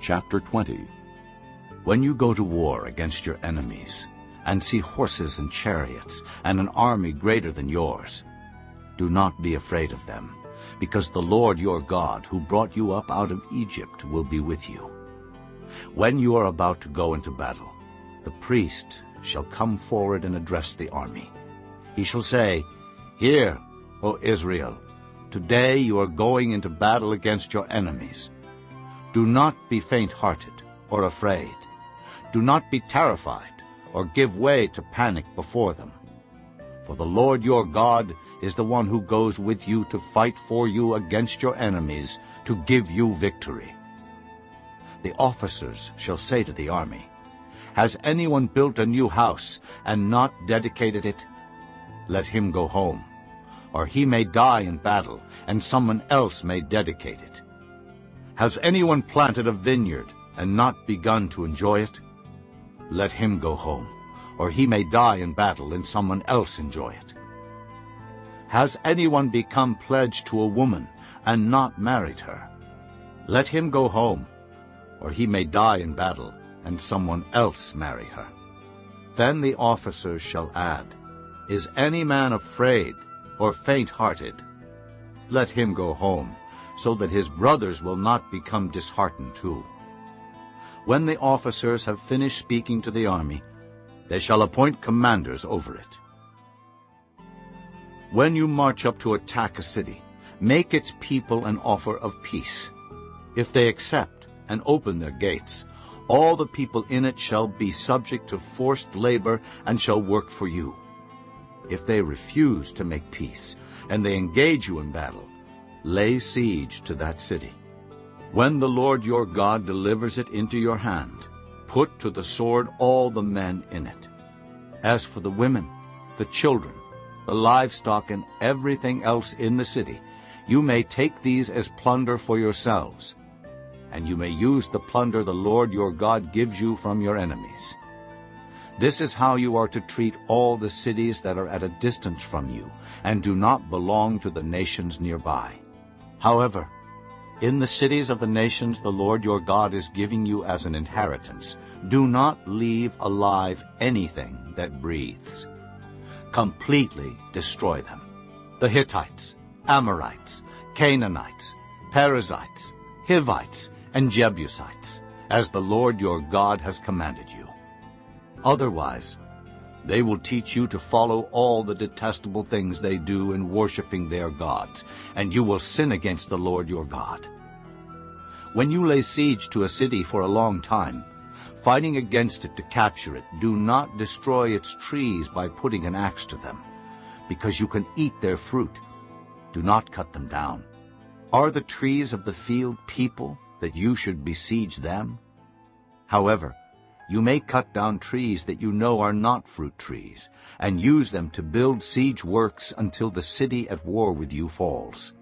Chapter 20 When you go to war against your enemies, and see horses and chariots, and an army greater than yours, do not be afraid of them, because the Lord your God, who brought you up out of Egypt, will be with you. When you are about to go into battle, the priest shall come forward and address the army. He shall say, Hear, O Israel, today you are going into battle against your enemies. Do not be faint-hearted or afraid. Do not be terrified or give way to panic before them. For the Lord your God is the one who goes with you to fight for you against your enemies, to give you victory. The officers shall say to the army, Has anyone built a new house and not dedicated it? Let him go home, or he may die in battle, and someone else may dedicate it. Has anyone planted a vineyard and not begun to enjoy it? Let him go home, or he may die in battle and someone else enjoy it. Has anyone become pledged to a woman and not married her? Let him go home, or he may die in battle and someone else marry her. Then the officers shall add, Is any man afraid or faint-hearted? Let him go home, so that his brothers will not become disheartened too. When the officers have finished speaking to the army, they shall appoint commanders over it. When you march up to attack a city, make its people an offer of peace. If they accept and open their gates, all the people in it shall be subject to forced labor and shall work for you. If they refuse to make peace, and they engage you in battle, lay siege to that city. When the Lord your God delivers it into your hand, put to the sword all the men in it. As for the women, the children, the livestock, and everything else in the city, you may take these as plunder for yourselves, and you may use the plunder the Lord your God gives you from your enemies. This is how you are to treat all the cities that are at a distance from you and do not belong to the nations nearby. However, in the cities of the nations the Lord your God is giving you as an inheritance, do not leave alive anything that breathes. Completely destroy them. The Hittites, Amorites, Canaanites, Perizzites, Hivites, and Jebusites, as the Lord your God has commanded you. Otherwise, they will teach you to follow all the detestable things they do in worshiping their gods, and you will sin against the Lord your God. When you lay siege to a city for a long time, fighting against it to capture it, do not destroy its trees by putting an axe to them, because you can eat their fruit. Do not cut them down. Are the trees of the field people that you should besiege them? However, you may cut down trees that you know are not fruit trees, and use them to build siege works until the city at war with you falls.